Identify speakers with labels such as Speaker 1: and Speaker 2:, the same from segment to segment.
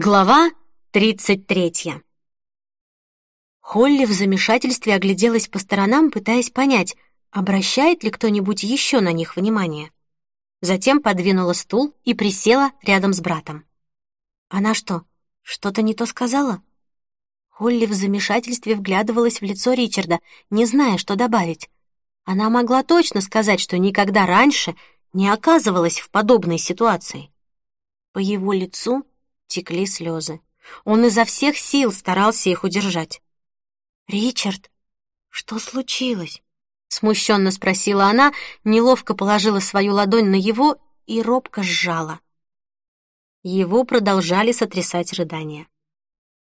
Speaker 1: Глава 33. Холли в замешательстве огляделась по сторонам, пытаясь понять, обращает ли кто-нибудь еще на них внимание. Затем подвинула стул и присела рядом с братом. Она что, что-то не то сказала? Холли в замешательстве вглядывалась в лицо Ричарда, не зная, что добавить. Она могла точно сказать, что никогда раньше не оказывалась в подобной ситуации. По его лицу текли слезы. Он изо всех сил старался их удержать. «Ричард, что случилось?» — смущенно спросила она, неловко положила свою ладонь на его и робко сжала. Его продолжали сотрясать рыдания.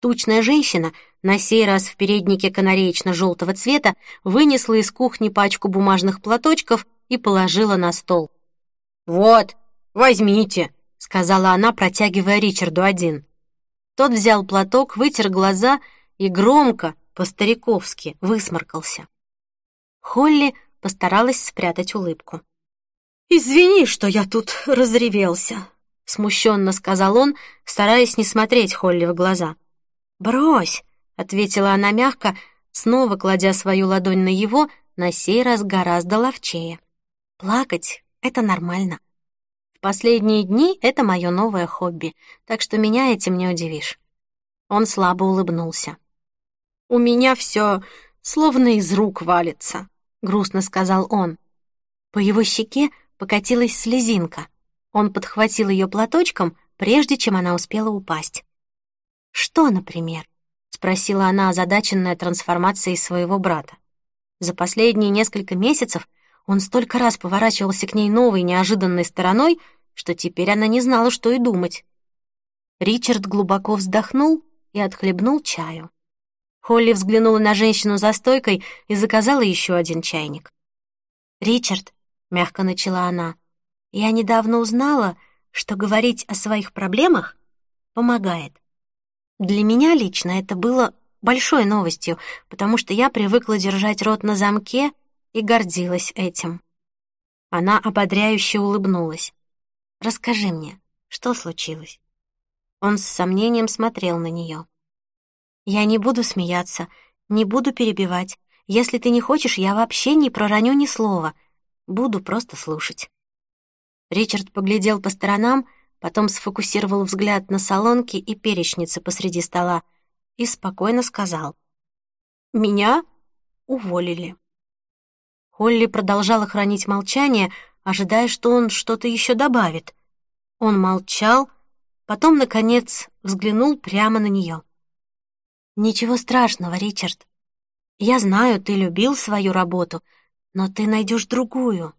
Speaker 1: Тучная женщина, на сей раз в переднике канареечно-желтого цвета, вынесла из кухни пачку бумажных платочков и положила на стол. «Вот, возьмите», — сказала она, протягивая Ричарду один. Тот взял платок, вытер глаза и громко, по-стариковски, высморкался. Холли постаралась спрятать улыбку. «Извини, что я тут разревелся», — смущенно сказал он, стараясь не смотреть Холли в глаза. «Брось», — ответила она мягко, снова кладя свою ладонь на его, на сей раз гораздо ловчее. «Плакать — это нормально». Последние дни — это мое новое хобби, так что меня этим не удивишь». Он слабо улыбнулся. «У меня все словно из рук валится», — грустно сказал он. По его щеке покатилась слезинка. Он подхватил ее платочком, прежде чем она успела упасть. «Что, например?» — спросила она, озадаченная трансформацией своего брата. За последние несколько месяцев он столько раз поворачивался к ней новой, неожиданной стороной, что теперь она не знала, что и думать. Ричард глубоко вздохнул и отхлебнул чаю. Холли взглянула на женщину за стойкой и заказала еще один чайник. «Ричард», — мягко начала она, — «я недавно узнала, что говорить о своих проблемах помогает. Для меня лично это было большой новостью, потому что я привыкла держать рот на замке и гордилась этим. Она ободряюще улыбнулась. «Расскажи мне, что случилось?» Он с сомнением смотрел на нее. «Я не буду смеяться, не буду перебивать. Если ты не хочешь, я вообще не пророню ни слова. Буду просто слушать». Ричард поглядел по сторонам, потом сфокусировал взгляд на солонки и перечницы посреди стола и спокойно сказал. «Меня уволили». Холли продолжала хранить молчание, ожидая, что он что-то еще добавит. Он молчал, потом, наконец, взглянул прямо на нее. «Ничего страшного, Ричард. Я знаю, ты любил свою работу, но ты найдешь другую.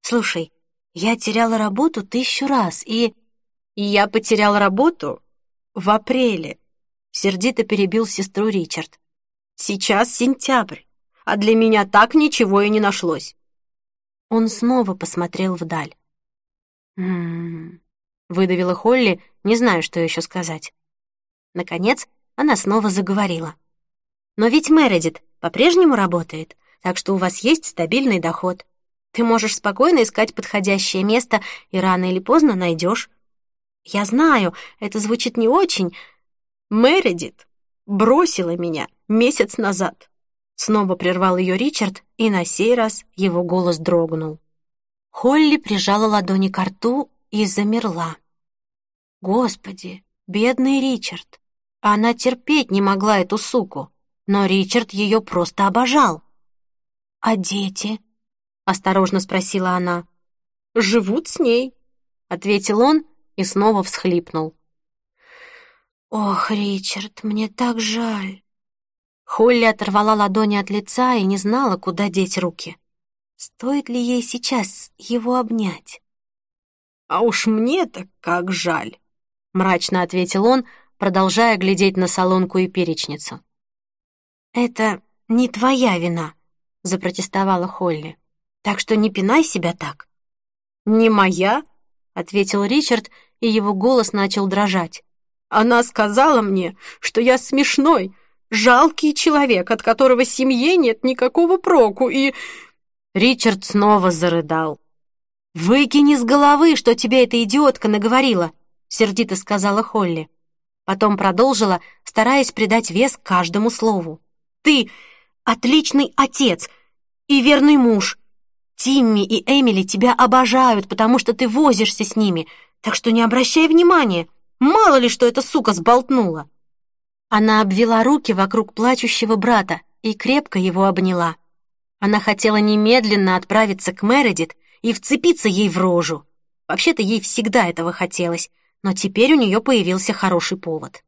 Speaker 1: Слушай, я теряла работу тысячу раз, и... Я потерял работу в апреле», — сердито перебил сестру Ричард. «Сейчас сентябрь а для меня так ничего и не нашлось». Он снова посмотрел вдаль. «М-м-м», выдавила Холли, не знаю, что еще сказать. Наконец, она снова заговорила. «Но ведь Мередит по-прежнему работает, так что у вас есть стабильный доход. Ты можешь спокойно искать подходящее место и рано или поздно найдешь. Я знаю, это звучит не очень. Мередит бросила меня месяц назад. Снова прервал ее Ричард, и на сей раз его голос дрогнул. Холли прижала ладони к рту и замерла. Господи, бедный Ричард! Она терпеть не могла эту суку, но Ричард ее просто обожал. «А дети?» — осторожно спросила она. «Живут с ней», — ответил он и снова всхлипнул. «Ох, Ричард, мне так жаль. Холли оторвала ладони от лица и не знала, куда деть руки. Стоит ли ей сейчас его обнять? «А уж мне-то как жаль!» — мрачно ответил он, продолжая глядеть на солонку и перечницу. «Это не твоя вина», — запротестовала Холли. «Так что не пинай себя так». «Не моя?» — ответил Ричард, и его голос начал дрожать. «Она сказала мне, что я смешной, жалкий человек, от которого семье нет никакого проку, и...» Ричард снова зарыдал. «Выкини с головы, что тебе эта идиотка наговорила», — сердито сказала Холли. Потом продолжила, стараясь придать вес каждому слову. «Ты отличный отец и верный муж. Тимми и Эмили тебя обожают, потому что ты возишься с ними, так что не обращай внимания. Мало ли, что эта сука сболтнула». Она обвела руки вокруг плачущего брата и крепко его обняла. Она хотела немедленно отправиться к Мередит и вцепиться ей в рожу. Вообще-то ей всегда этого хотелось, но теперь у нее появился хороший повод.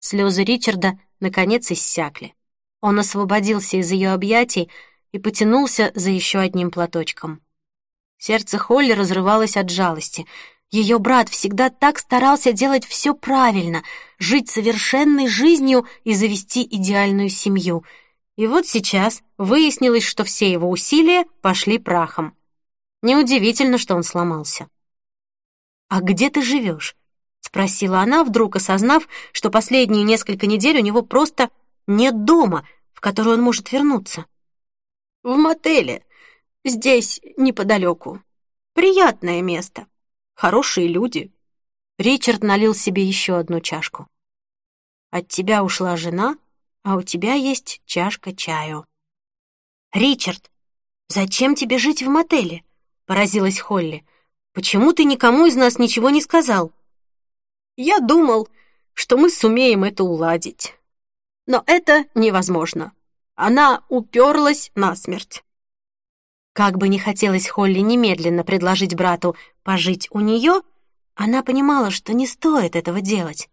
Speaker 1: Слезы Ричарда наконец иссякли. Он освободился из ее объятий и потянулся за еще одним платочком. Сердце Холли разрывалось от жалости. Ее брат всегда так старался делать все правильно, жить совершенной жизнью и завести идеальную семью. И вот сейчас выяснилось, что все его усилия пошли прахом. Неудивительно, что он сломался. «А где ты живешь?» — спросила она, вдруг осознав, что последние несколько недель у него просто нет дома, в который он может вернуться. «В мотеле. Здесь, неподалеку. Приятное место. Хорошие люди». Ричард налил себе еще одну чашку. «От тебя ушла жена, а у тебя есть чашка чаю». «Ричард, зачем тебе жить в мотеле?» — поразилась Холли. Почему ты никому из нас ничего не сказал? Я думал, что мы сумеем это уладить. Но это невозможно. Она уперлась насмерть. Как бы не хотелось Холли немедленно предложить брату пожить у нее, она понимала, что не стоит этого делать.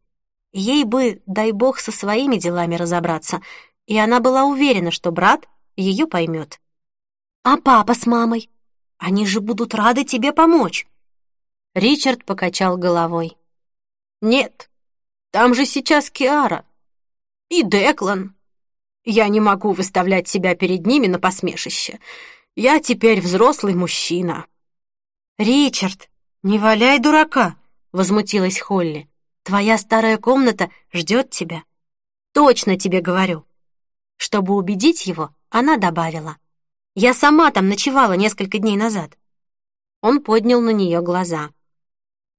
Speaker 1: Ей бы, дай бог, со своими делами разобраться, и она была уверена, что брат ее поймет. «А папа с мамой? Они же будут рады тебе помочь!» Ричард покачал головой. «Нет, там же сейчас Киара и Деклан. Я не могу выставлять себя перед ними на посмешище. Я теперь взрослый мужчина». «Ричард, не валяй дурака!» — возмутилась Холли. «Твоя старая комната ждет тебя. Точно тебе говорю». Чтобы убедить его, она добавила. «Я сама там ночевала несколько дней назад». Он поднял на нее глаза.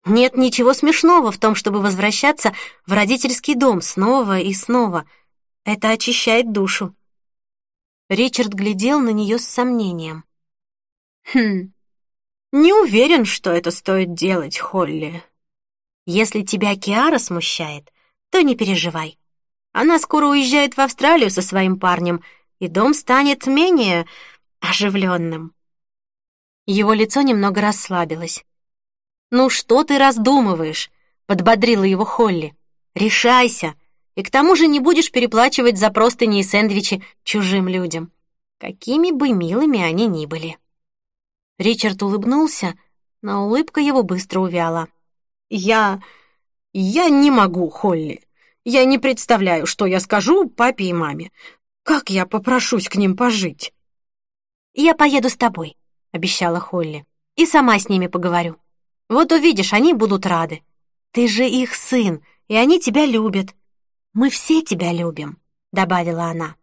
Speaker 1: Нет ничего смешного в том, чтобы возвращаться в родительский дом снова и снова. Это очищает душу. Ричард глядел на нее с сомнением. «Хм, не уверен, что это стоит делать, Холли. Если тебя Киара смущает, то не переживай. Она скоро уезжает в Австралию со своим парнем, и дом станет менее оживленным». Его лицо немного расслабилось. «Ну что ты раздумываешь?» — подбодрила его Холли. «Решайся, и к тому же не будешь переплачивать за простыни и сэндвичи чужим людям, какими бы милыми они ни были». Ричард улыбнулся, но улыбка его быстро увяла. «Я... я не могу, Холли. Я не представляю, что я скажу папе и маме. Как я попрошусь к ним пожить?» «Я поеду с тобой», — обещала Холли, «и сама с ними поговорю. Вот увидишь, они будут рады. Ты же их сын, и они тебя любят. Мы все тебя любим», — добавила она.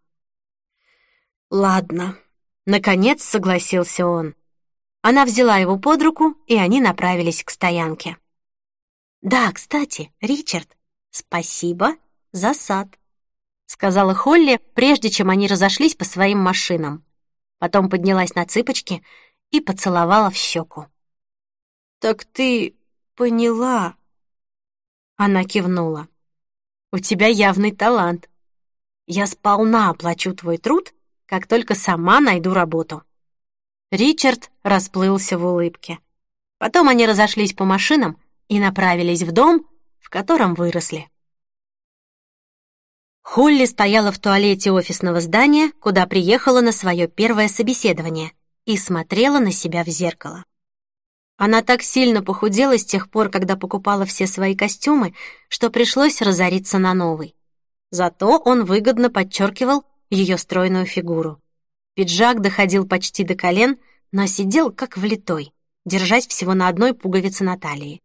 Speaker 1: «Ладно», — наконец согласился он. Она взяла его под руку, и они направились к стоянке. «Да, кстати, Ричард, спасибо за сад», — сказала Холли, прежде чем они разошлись по своим машинам. Потом поднялась на цыпочки и поцеловала в щеку. «Так ты поняла?» Она кивнула. «У тебя явный талант. Я сполна оплачу твой труд, как только сама найду работу». Ричард расплылся в улыбке. Потом они разошлись по машинам и направились в дом, в котором выросли. Холли стояла в туалете офисного здания, куда приехала на свое первое собеседование, и смотрела на себя в зеркало. Она так сильно похудела с тех пор, когда покупала все свои костюмы, что пришлось разориться на новый. Зато он выгодно подчеркивал ее стройную фигуру. Пиджак доходил почти до колен, но сидел как влитой, держась всего на одной пуговице на талии.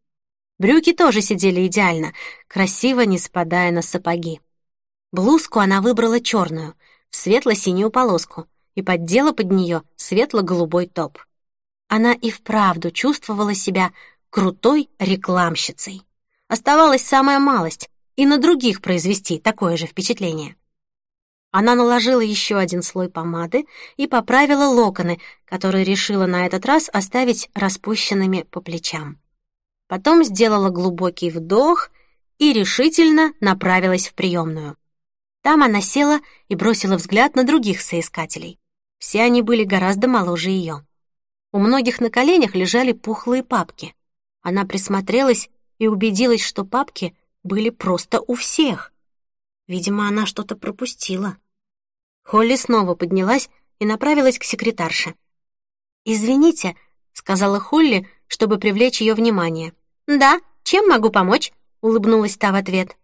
Speaker 1: Брюки тоже сидели идеально, красиво не спадая на сапоги. Блузку она выбрала черную, в светло-синюю полоску, и поддела под нее светло-голубой топ. Она и вправду чувствовала себя крутой рекламщицей. Оставалась самая малость и на других произвести такое же впечатление. Она наложила еще один слой помады и поправила локоны, которые решила на этот раз оставить распущенными по плечам. Потом сделала глубокий вдох и решительно направилась в приемную. Там она села и бросила взгляд на других соискателей. Все они были гораздо моложе ее. У многих на коленях лежали пухлые папки. Она присмотрелась и убедилась, что папки были просто у всех. Видимо, она что-то пропустила. Холли снова поднялась и направилась к секретарше. «Извините», — сказала Холли, чтобы привлечь ее внимание. «Да, чем могу помочь?» — улыбнулась та в ответ.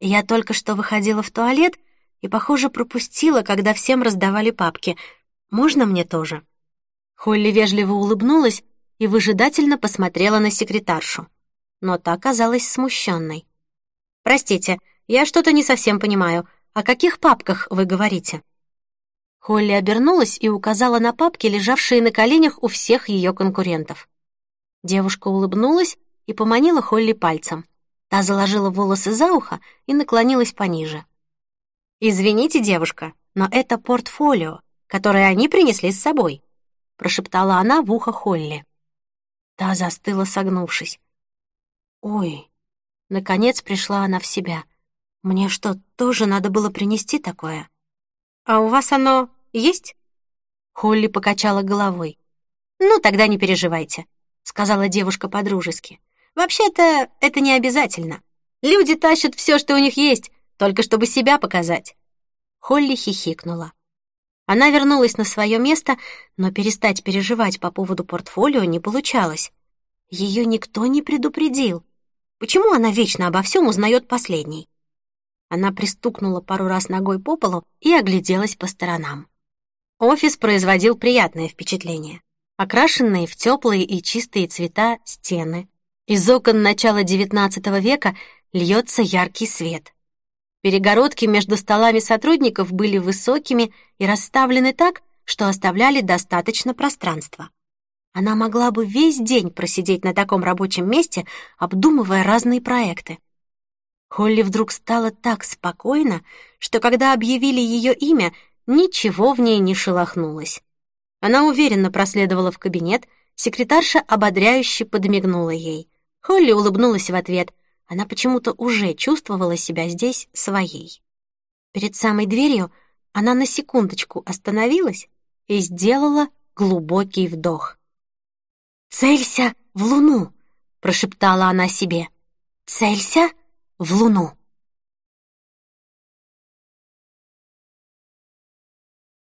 Speaker 1: «Я только что выходила в туалет и, похоже, пропустила, когда всем раздавали папки. Можно мне тоже?» Холли вежливо улыбнулась и выжидательно посмотрела на секретаршу. Но та оказалась смущенной. «Простите, я что-то не совсем понимаю. О каких папках вы говорите?» Холли обернулась и указала на папки, лежавшие на коленях у всех ее конкурентов. Девушка улыбнулась и поманила Холли пальцем. Та заложила волосы за ухо и наклонилась пониже. «Извините, девушка, но это портфолио, которое они принесли с собой», прошептала она в ухо Холли. Та застыла, согнувшись. «Ой!» Наконец пришла она в себя. «Мне что, тоже надо было принести такое?» «А у вас оно есть?» Холли покачала головой. «Ну, тогда не переживайте», — сказала девушка подружески. «Вообще-то это не обязательно. Люди тащат все, что у них есть, только чтобы себя показать». Холли хихикнула. Она вернулась на свое место, но перестать переживать по поводу портфолио не получалось. Ее никто не предупредил. Почему она вечно обо всем узнает последней? Она пристукнула пару раз ногой по полу и огляделась по сторонам. Офис производил приятное впечатление. Окрашенные в теплые и чистые цвета стены. Из окон начала XIX века льется яркий свет. Перегородки между столами сотрудников были высокими и расставлены так, что оставляли достаточно пространства. Она могла бы весь день просидеть на таком рабочем месте, обдумывая разные проекты. Холли вдруг стало так спокойно, что когда объявили ее имя, ничего в ней не шелохнулось. Она уверенно проследовала в кабинет, секретарша ободряюще подмигнула ей. Холли улыбнулась в ответ — она почему-то уже чувствовала себя здесь своей. Перед самой дверью она на секундочку остановилась и сделала глубокий вдох. «Целься в луну!» — прошептала она себе. «Целься в луну!»